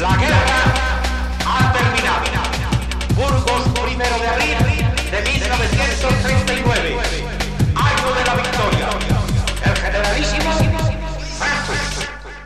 La guerra ha terminado. Burgos primero de abril.